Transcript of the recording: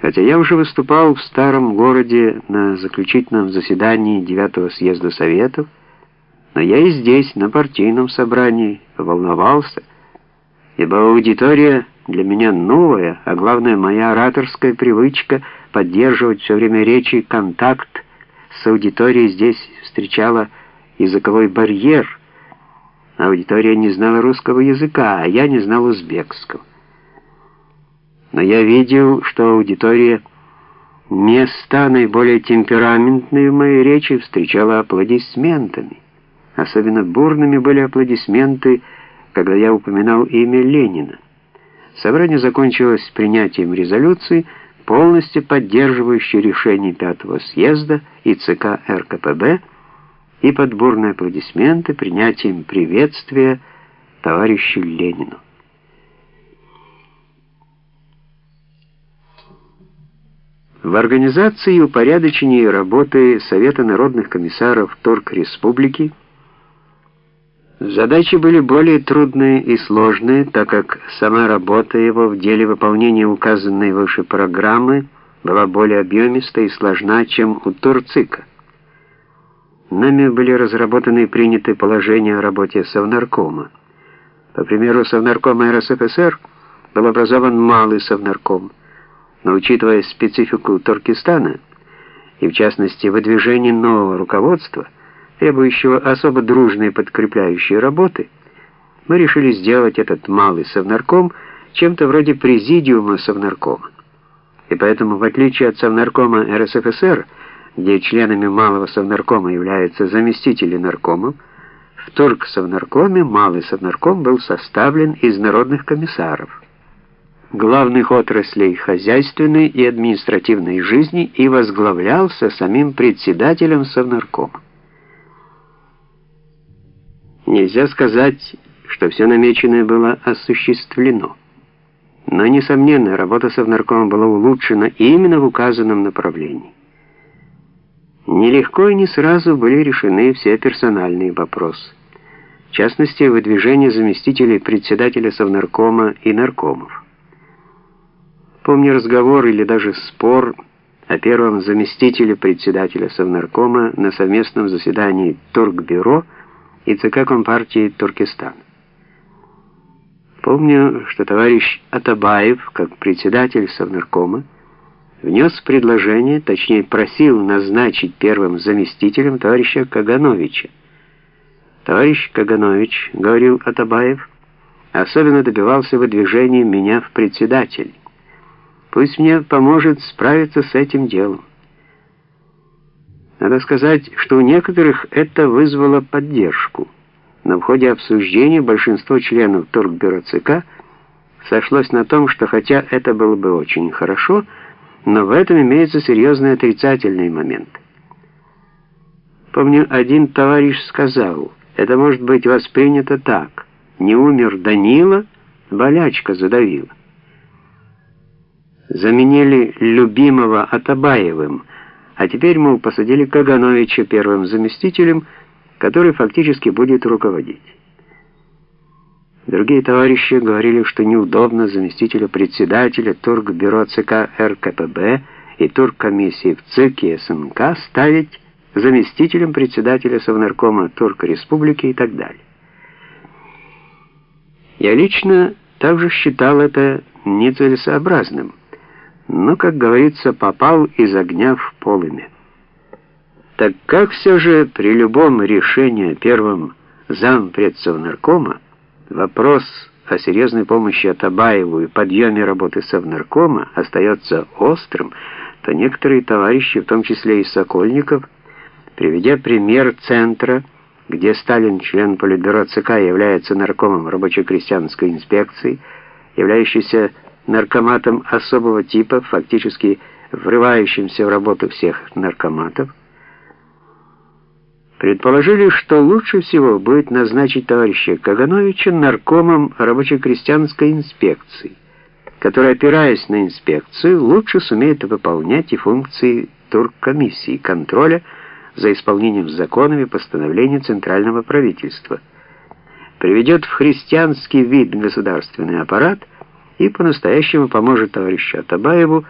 Хотя я уже выступал в старом городе на заключительном заседании 9 съезда Советов, но я и здесь, на партийном собрании, волновался, ибо аудитория для меня новая, а главное, моя ораторская привычка поддерживать все время речи контакт с аудиторией здесь встречала языковой барьер. Аудитория не знала русского языка, а я не знал узбекского но я видел, что аудитория места наиболее темпераментные в моей речи встречала аплодисментами. Особенно бурными были аплодисменты, когда я упоминал имя Ленина. Собрание закончилось принятием резолюции, полностью поддерживающей решение Пятого съезда и ЦК РКПБ, и под бурные аплодисменты принятием приветствия товарищу Ленину. В организации и упорядочении работы Совета народных комиссаров Торг Республики задачи были более трудные и сложные, так как сама работа его в деле выполнения указанной выше программы была более объемиста и сложна, чем у Турцика. Нами были разработаны и приняты положения о работе Совнаркома. По примеру Совнаркома РСФСР был образован малый Совнарком – но учитывая специфику Туркестана, и в частности выдвижение нового руководства, требующего особо дружной подкрепляющей работы, мы решили сделать этот малый совнарком чем-то вроде президиума совнаркома. И поэтому, в отличие от совнаркома РСФСР, где членами малого совнаркома являются заместители наркомов, в Торг-совнаркоме малый совнарком был составлен из народных комиссаров главных отраслей хозяйственной и административной жизни и возглавлялся самим председателем Совнаркома. Нельзя сказать, что все намеченное было осуществлено. Но, несомненно, работа Совнаркома была улучшена именно в указанном направлении. Нелегко и не сразу были решены все персональные вопросы. В частности, выдвижение заместителей председателя Совнаркома и наркомов. Помню разговор или даже спор о первом заместителе председателя Совнаркома на совместном заседании Торгбюро и ЦК Компартии Туркестана. Помню, что товарищ Атабаев, как председатель Совнаркома, внес предложение, точнее просил назначить первым заместителем товарища Кагановича. Товарищ Каганович, говорил Атабаев, особенно добивался выдвижения меня в председатель. Пусть мне поможет справиться с этим делом. Надо сказать, что у некоторых это вызвало поддержку. Но в ходе обсуждения большинство членов Торгбюро ЦК сошлось на том, что хотя это было бы очень хорошо, но в этом имеется серьезный отрицательный момент. Помню, один товарищ сказал, это может быть воспринято так. Не умер Данила, болячка задавила заменили любимого Атабаевым, а теперь, мол, посадили Кагановича первым заместителем, который фактически будет руководить. Другие товарищи говорили, что неудобно заместителя председателя Торгбюро ЦК РКПБ и Торгкомиссии в ЦК СНК ставить заместителем председателя Совнаркома Торг Республики и так далее. Я лично также считал это нецелесообразным но, как говорится, попал из огня в полымя. Так как все же при любом решении первым зампредсовнаркома вопрос о серьезной помощи Атабаеву и подъеме работы Совнаркома остается острым, то некоторые товарищи, в том числе и Сокольников, приведя пример центра, где Сталин, член Политбюро ЦК, является наркомом рабоче-крестьянской инспекции, являющийся наркоматом особого типа, фактически врывающимся в работу всех наркоматов, предположили, что лучше всего будет назначить товарища Кагановича наркомом рабоче-крестьянской инспекции, который, опираясь на инспекцию, лучше сумеет выполнять и функции туркомиссии контроля за исполнением законов и постановлений Центрального правительства, приведет в христианский вид государственный аппарат – и по-настоящему поможет товарищу Атабаеву